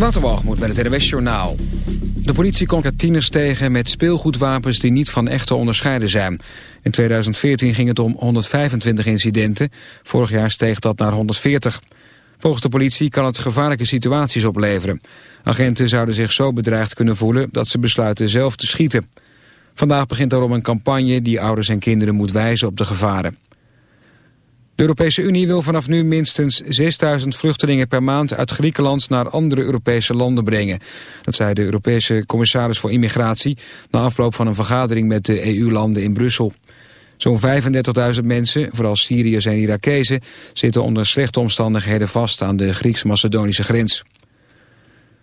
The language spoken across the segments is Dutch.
Waterwalgemoed met het RWS Journaal. De politie komt tieners tegen met speelgoedwapens die niet van echt te onderscheiden zijn. In 2014 ging het om 125 incidenten. Vorig jaar steeg dat naar 140. Volgens de politie kan het gevaarlijke situaties opleveren. Agenten zouden zich zo bedreigd kunnen voelen dat ze besluiten zelf te schieten. Vandaag begint daarom een campagne die ouders en kinderen moet wijzen op de gevaren. De Europese Unie wil vanaf nu minstens 6000 vluchtelingen per maand uit Griekenland naar andere Europese landen brengen. Dat zei de Europese commissaris voor immigratie na afloop van een vergadering met de EU-landen in Brussel. Zo'n 35.000 mensen, vooral Syriërs en Irakezen, zitten onder slechte omstandigheden vast aan de Grieks-Macedonische grens.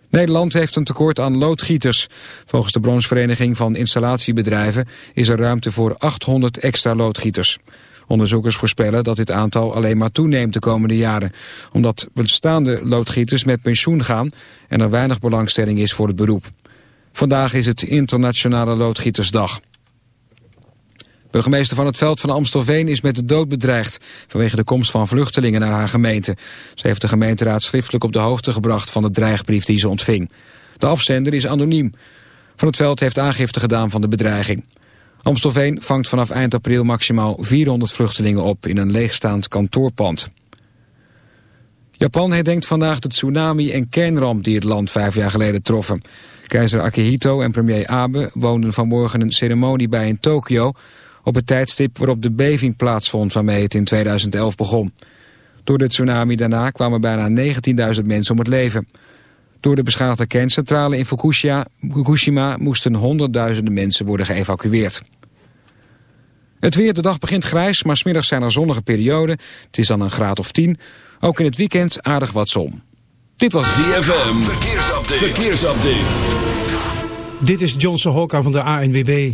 Nederland heeft een tekort aan loodgieters. Volgens de branchevereniging van installatiebedrijven is er ruimte voor 800 extra loodgieters. Onderzoekers voorspellen dat dit aantal alleen maar toeneemt de komende jaren. Omdat bestaande loodgieters met pensioen gaan en er weinig belangstelling is voor het beroep. Vandaag is het Internationale Loodgietersdag. Burgemeester van het Veld van Amstelveen is met de dood bedreigd... vanwege de komst van vluchtelingen naar haar gemeente. Ze heeft de gemeenteraad schriftelijk op de hoogte gebracht... van de dreigbrief die ze ontving. De afzender is anoniem. Van het Veld heeft aangifte gedaan van de bedreiging. Amstelveen vangt vanaf eind april maximaal 400 vluchtelingen op in een leegstaand kantoorpand. Japan herdenkt vandaag de tsunami en kernramp die het land vijf jaar geleden troffen. Keizer Akihito en premier Abe woonden vanmorgen een ceremonie bij in Tokio... op het tijdstip waarop de beving plaatsvond waarmee het in 2011 begon. Door de tsunami daarna kwamen bijna 19.000 mensen om het leven. Door de beschadigde kerncentrale in Fukushima moesten honderdduizenden mensen worden geëvacueerd. Het weer, de dag begint grijs, maar smiddags zijn er zonnige perioden. Het is dan een graad of 10. Ook in het weekend aardig wat zon. Dit was ZFM. Verkeersupdate. Verkeersupdate. Dit is Johnson Hokka van de ANWB.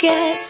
guess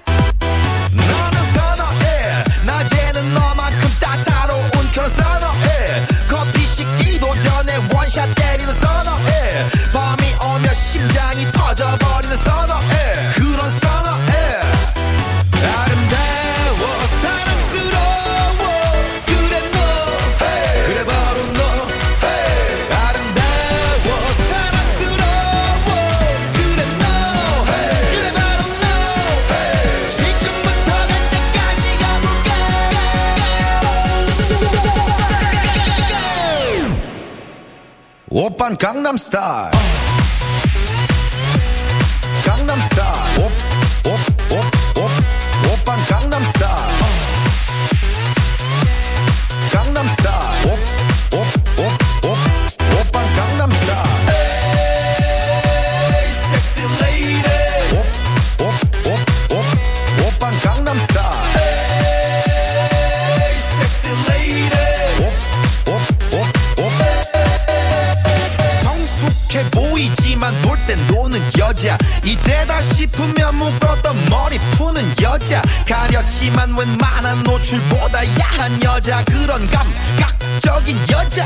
op Gangnam Style. 여자